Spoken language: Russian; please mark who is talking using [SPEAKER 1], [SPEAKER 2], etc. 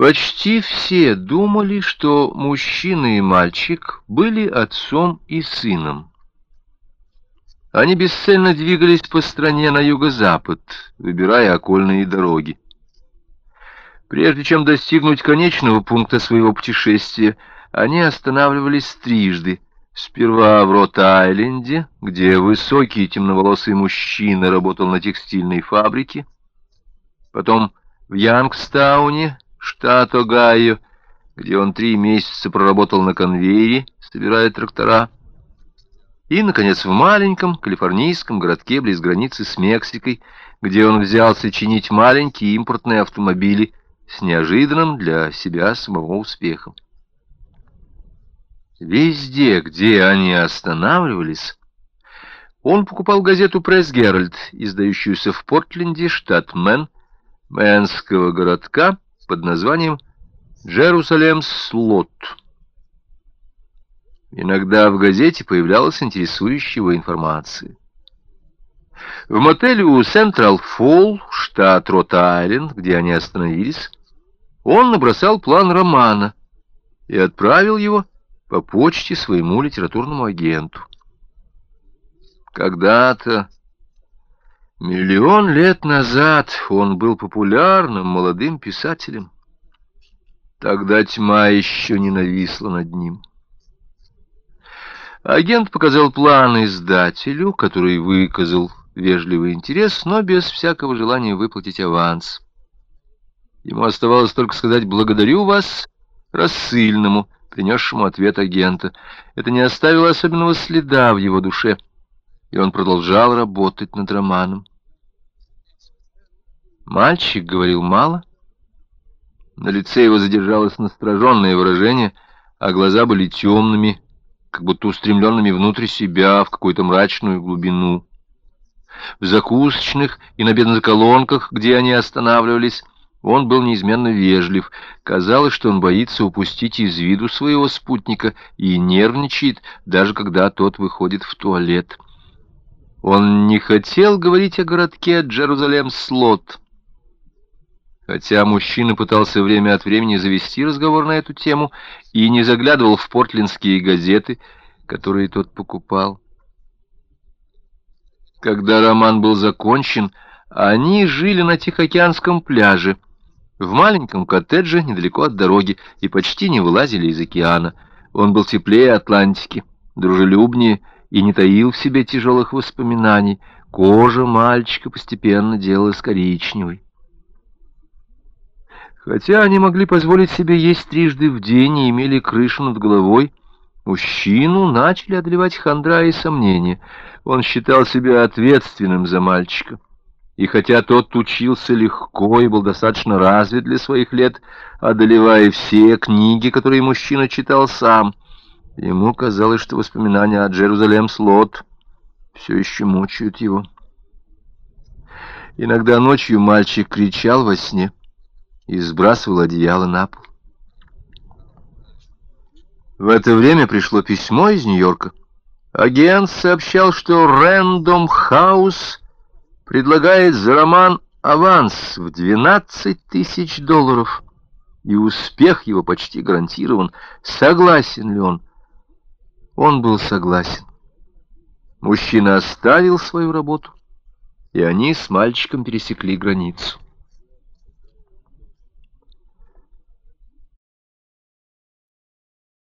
[SPEAKER 1] Почти все думали, что мужчина и мальчик были отцом и сыном. Они бесцельно двигались по стране на юго-запад, выбирая окольные дороги. Прежде чем достигнуть конечного пункта своего путешествия, они останавливались трижды. Сперва в Рот-Айленде, где высокий темноволосый мужчина работал на текстильной фабрике, потом в Янгстауне, штат Огайо, где он три месяца проработал на конвейере, собирая трактора, и, наконец, в маленьком калифорнийском городке близ границы с Мексикой, где он взялся чинить маленькие импортные автомобили с неожиданным для себя самого успехом. Везде, где они останавливались, он покупал газету «Пресс Геральд», издающуюся в Портленде, штат Мэн, мэнского городка, под названием «Джерусалемс Лот». Иногда в газете появлялась интересующая его информация. В мотеле у Централ Фолл, штат Род-Айленд, где они остановились, он набросал план романа и отправил его по почте своему литературному агенту. Когда-то, Миллион лет назад он был популярным молодым писателем. Тогда тьма еще не нависла над ним. Агент показал план издателю, который выказал вежливый интерес, но без всякого желания выплатить аванс. Ему оставалось только сказать «благодарю вас» рассыльному, принесшему ответ агента. Это не оставило особенного следа в его душе, и он продолжал работать над романом. Мальчик говорил мало. На лице его задержалось настороженное выражение, а глаза были темными, как будто устремленными внутрь себя в какую-то мрачную глубину. В закусочных и на бензоколонках, где они останавливались, он был неизменно вежлив. Казалось, что он боится упустить из виду своего спутника и нервничает, даже когда тот выходит в туалет. Он не хотел говорить о городке Джерузалем-Слот, Хотя мужчина пытался время от времени завести разговор на эту тему и не заглядывал в портлинские газеты, которые тот покупал. Когда роман был закончен, они жили на Тихоокеанском пляже, в маленьком коттедже недалеко от дороги, и почти не вылазили из океана. Он был теплее Атлантики, дружелюбнее и не таил в себе тяжелых воспоминаний. Кожа мальчика постепенно делалась коричневой. Хотя они могли позволить себе есть трижды в день и имели крышу над головой, мужчину начали одолевать хандра и сомнения. Он считал себя ответственным за мальчика. И хотя тот учился легко и был достаточно развит для своих лет, одолевая все книги, которые мужчина читал сам, ему казалось, что воспоминания о Джерузалем-Слот все еще мучают его. Иногда ночью мальчик кричал во сне — и сбрасывал одеяло на пол. В это время пришло письмо из Нью-Йорка. Агент сообщал, что Рэндом Хаус предлагает за роман аванс в 12 тысяч долларов, и успех его почти гарантирован. Согласен ли он? Он был согласен. Мужчина оставил свою работу, и они с мальчиком пересекли границу.